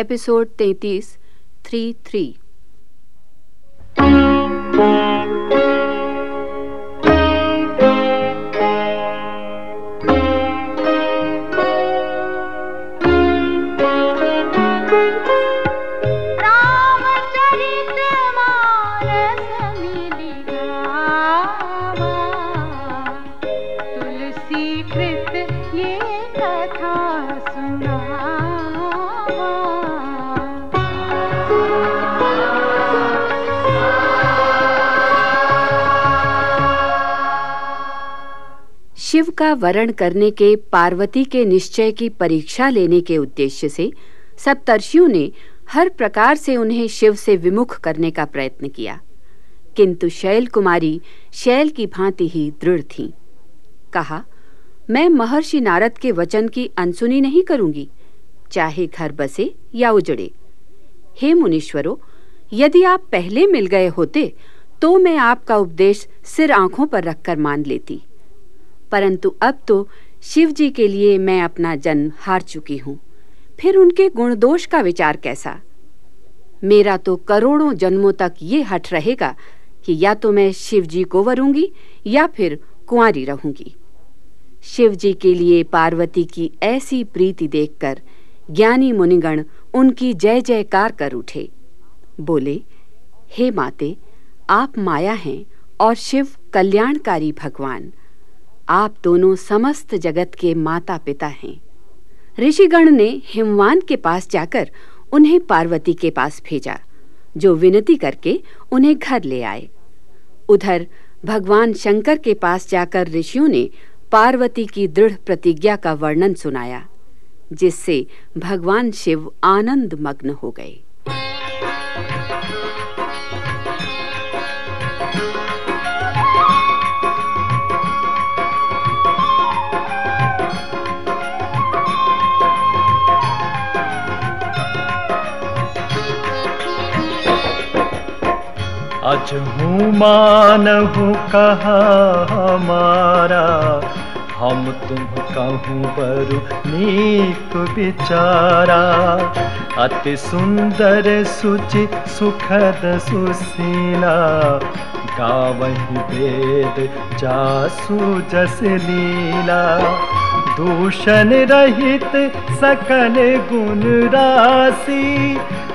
Episode तैतीस three three Shiv का वरण करने के, पार्वती के निश्चय की परीक्षा लेने के उद्देश्य से सप्तर्षियों ने हर प्रकार से उन्हें शिव से विमुख करने का प्रयत्न किया। किंतु शैल कुमारी शैल की भांति ही दृढ़ थीं। कहा, मैं महर्षि नारद के वचन की अनसुनी नहीं करूँगी। चाहे घर बसे या उजड़े। हे मुनीश्वरों, यदि आप पहले मिल गए होते तो मैं आपका उपदेश सिर आँखों पर रखकर मान लेती। परंतु अब तो शिव जी के लिए मैं अपना जन्म हार चुकी हूँ। फिर उनके गुण दोष का विचार कैसा? मेरा तो करोड़ों जन्मों तक ये हट रहेगा कि या तो मैं शिव जी को वरूँगी या फिर कुंवारी रहूँगी। शिव जी के लिए पार्वती की ऐसी प्रीति देखकर ज्ञानी मुनिगण उनकी जय जयकार कर उठे। बोले, हे माते, आप माया हैं और शिव कल्याणकारी भगवान। आप दोनों समस्त जगत के माता पिता हैं। ऋषिगण ने हिमवान के पास जाकर उन्हें पार्वती के पास भेजा, जो विनती करके उन्हें घर ले आए। उधर भगवान शंकर के पास जाकर ऋषियों ने पार्वती की दृढ़ प्रतिज्ञा का वर्णन सुनाया, जिससे भगवान शिव आनंद मग्न हो गए। अज हूँ मानहु कहा हमारा। हम तुम कहूँ बरु नीक विचारा अति सुंदर सुचि सुखद सुशीला। गावही वेद जासु जस लीला। दूषण रहित सकल गुण राशि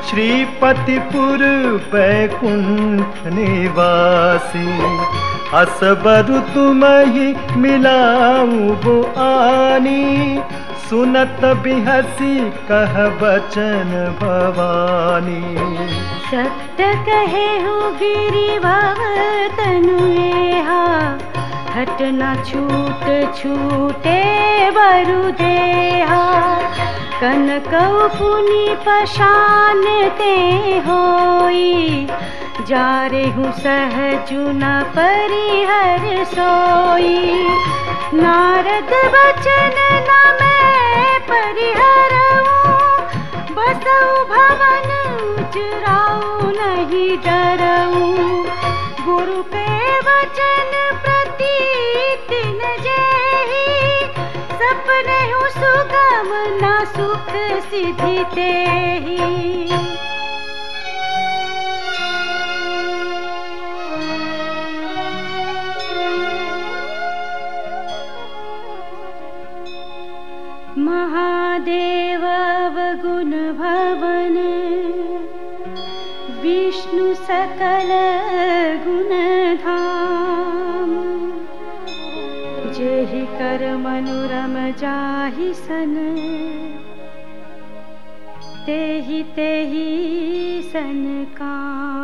श्रीपतिपुर बैकुंठ निवासी। असबरु तुम ही मिलाऊ वो आनी सुनत बिहसी कह बचन भवानी। सत्य कहे हो गिरी तनुहा हट न छूट छूटे देहा कनकौ पुनि रे हूँ सहजु न परिहर सोई। नारद बचन सिद्धि तेही महादेव अवगुण भवन विष्णु सकल गुण धाम जेहि कर मनुरम जाहि सन तेहि तेहि सन काम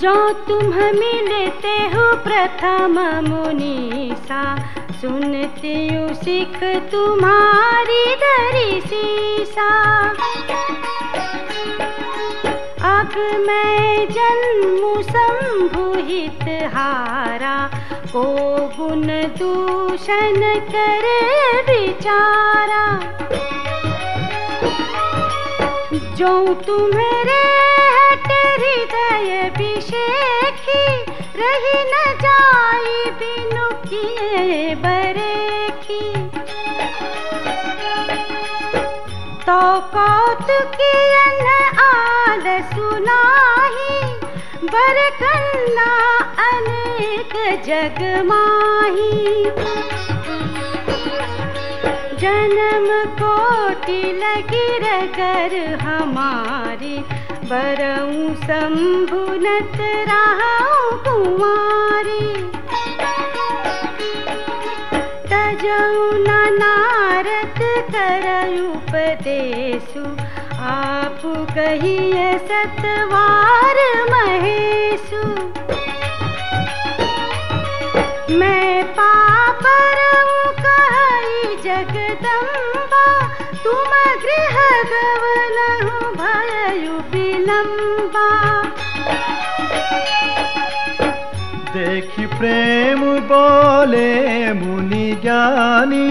जो तुम मिलते हो प्रथम मुनीसा सुनती हूँ सिख तुम्हारी दरी सीसा। अब मैं जन्म संभुहित हारा को गुण दूषण कर बिचारा जो तुम्हारे हट हृदय विषेखी, रही न जाई बिनु किए बरेखी तो कौतुकियन आल सुनाही, बरकन्ना अनेक जग माही। जन्म कोटि लगी रगर हमारी, बरऊ शंभुनत राहु कुमारी। उपदेशु आप कहिए सतवार महेशु। मैं पापर कही जगदम्बा, तुम गृह गवन भयु विलम्बा। देखि प्रेम बोले मुनि ज्ञानी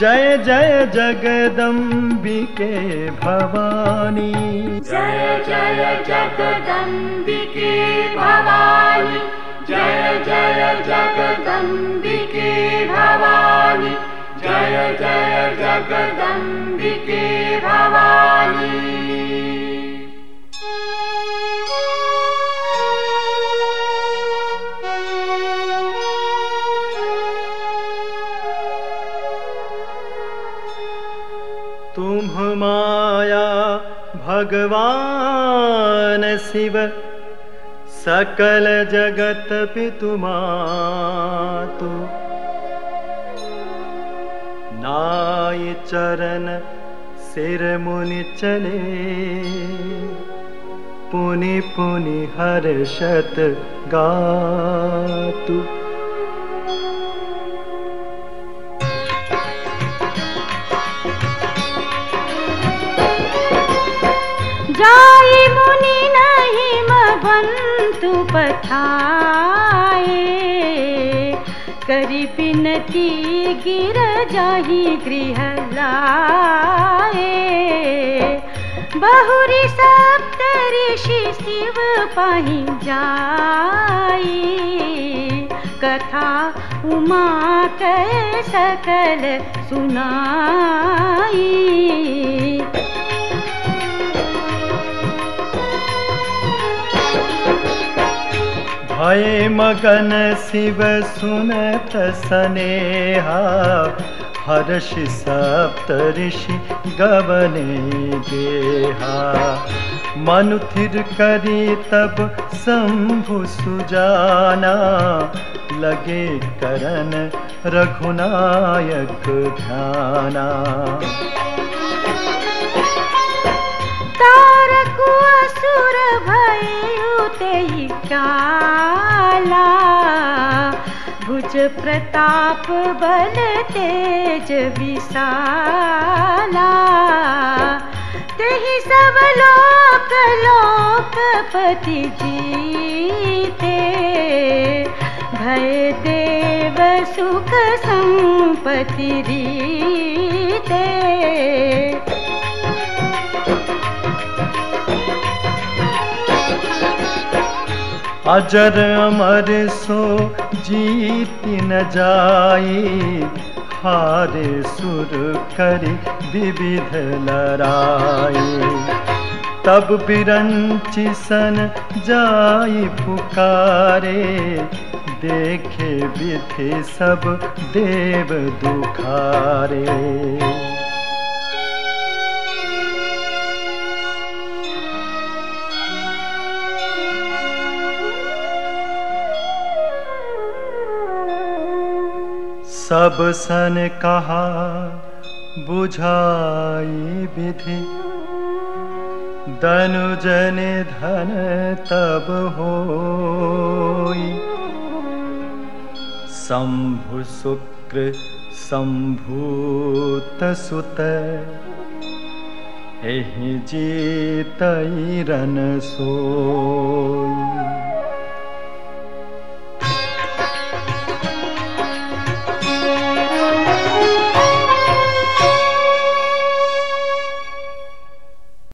जय जय जगदम्बिके भवानी। जय जय जगदम्बिके भवानी। जय जय जगदम्बिके भवानी। जय जय जगदम्बिके भवानी। भगवान शिव सकल जगत पितु मातु। चरण सिर मुनि चले पुनि पुनि हर्षत गातु जाई मुनि नहीं मबंतु पठाए। करी बिनती गिर जाही गृह लाए। बहुरी सप्त ऋषि शिव पही जाई। कथा उमा कह सकल सुनाई। भय मगन शिव सुनत सनेहा, हर्ष सप्त ऋषि गवने गेहा मनु थिर करी तब शंभु सुजाना, लगे करन रघुनायक ध्याना। तारकु असुर भयु तेहि काला प्रताप बल तेज विशाला। तेहि सब लोक लोकपति जीते। भय देव सुख रीते अजर अमर सो जीत न जाई हारे सुर करी विविध लड़ाई तब बिरंची सन जाई पुकारे, देखे विधि सब देव दुखारे। सब सन कहा, बुझाई विधि। दनुजन धन तब हो शंभु शुक्र शंभूत सुत एहि जीतई रन सोई।